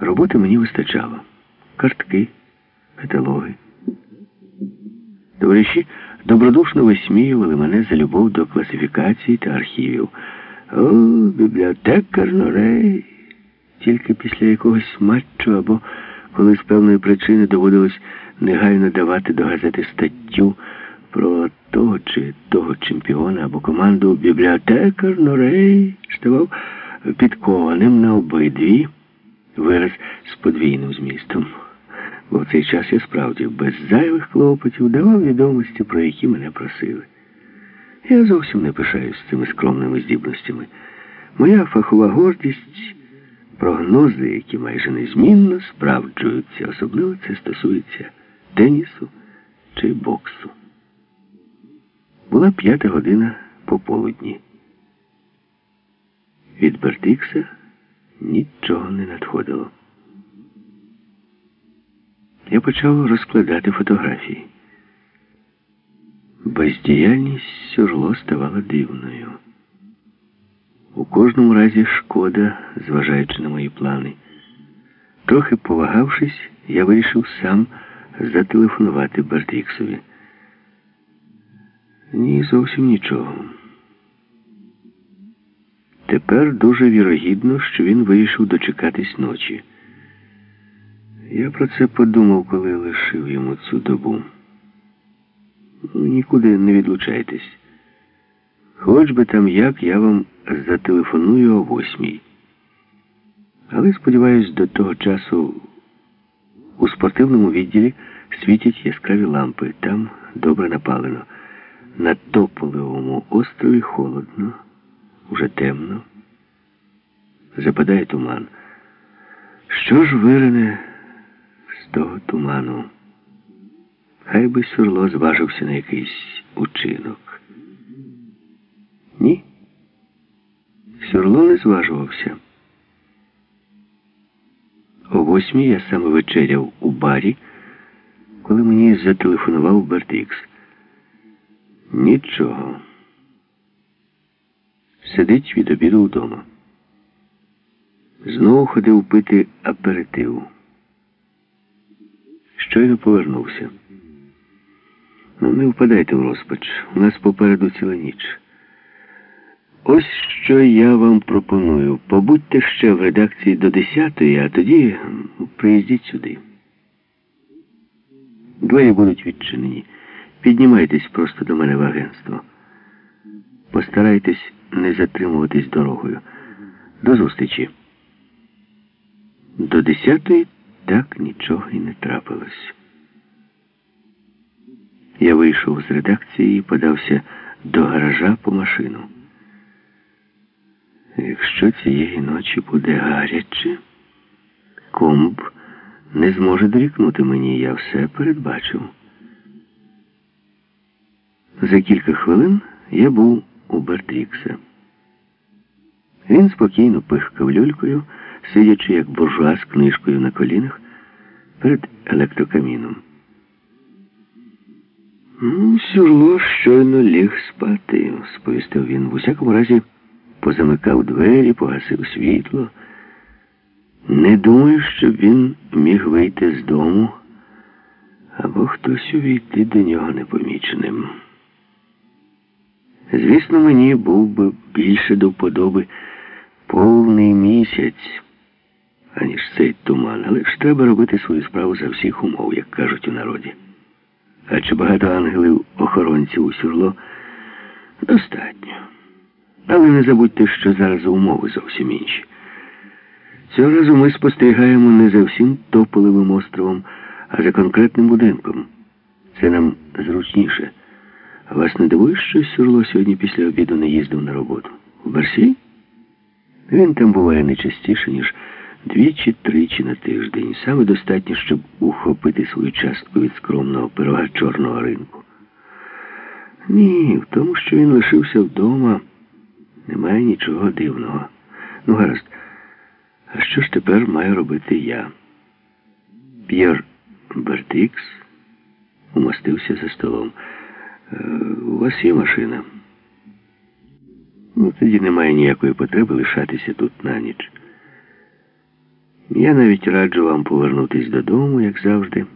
Роботи мені вистачало. Картки, каталоги. Товариші добродушно висміювали мене за любов до класифікації та архівів. О, бібліотекар Норей. Тільки після якогось матчу або коли з певної причини доводилось негайно давати до газети статтю про того чи того чемпіона або команду бібліотекар Норей ставав підкованим на обидві вираз з подвійним змістом. Бо в цей час я справді без зайвих клопотів давав відомості, про які мене просили. Я зовсім не пишаюсь цими скромними здібностями. Моя фахова гордість, прогнози, які майже незмінно справджуються, особливо це стосується тенісу чи боксу. Була п'ята година пополудні. Від Бертикса нічого не надходило. Я почав розкладати фотографії. Бездіяльність сюрло ставала дивною. У кожному разі шкода, зважаючи на мої плани. Трохи повагавшись, я вирішив сам зателефонувати Бертіксові. Ні, зовсім нічого. Тепер дуже вірогідно, що він вирішив дочекатись ночі. Я про це подумав, коли лишив йому цю добу. Ну, нікуди не відлучайтесь. Хоч би там як я вам зателефоную о восьмій. Але, сподіваюсь, до того часу у спортивному відділі світять яскраві лампи. Там добре напалено. На Тополевому острові холодно, уже темно. Западає туман. Що ж вирине з того туману? Хай би Сюрло зважився на якийсь учинок. Ні. Сюрло не зважувався. О восьмій я саме вечеряв у барі, коли мені зателефонував Бертикс. Нічого. Сидить від обіду вдома. Знову ходив пити аперитив. Щойно повернувся. Ну, не впадайте в розпач. У нас попереду ціла ніч. Ось що я вам пропоную. Побудьте ще в редакції до 10-ї, а тоді приїздіть сюди. Двері будуть відчинені. Піднімайтесь просто до мене в агентство. Постарайтесь не затримуватись дорогою. До зустрічі. До десятої так нічого і не трапилось. Я вийшов з редакції і подався до гаража по машину. Якщо цієї ночі буде гаряче, комб не зможе дорікнути мені, я все передбачив. За кілька хвилин я був у Бертрікса. Він спокійно пихкав люлькою, сидячи як буржуа з книжкою на колінах перед електрокаміном. Ну, Сюрло щойно ліг спати, сповістив він. В усякому разі позамикав двері, погасив світло. Не думаю, щоб він міг вийти з дому або хтось увійти до нього непоміченим. Звісно, мені був би більше до вподоби повний місяць, аніж цей туман, але ж треба робити свою справу за всіх умов, як кажуть у народі. А чи багато ангелів охоронців у сюрло? Достатньо. Але не забудьте, що зараз умови зовсім інші. Цього разу ми спостерігаємо не за всім тополевим островом, а за конкретним будинком. Це нам зручніше. Вас не дивує, що Сюрло сьогодні після обіду не їздив на роботу? У Барсі? Він там буває не частіше, ніж двічі-тричі на тиждень. Саме достатньо, щоб ухопити свою частку від скромного пирога чорного ринку. Ні, в тому, що він лишився вдома, немає нічого дивного. Ну, гаразд, а що ж тепер маю робити я? П'єр Бертикс умостився за столом. Е, у вас є машина? Ну, тоді немає ніякої потреби лишатися тут на ніч. Я навіть раджу вам повернутись додому, як завжди.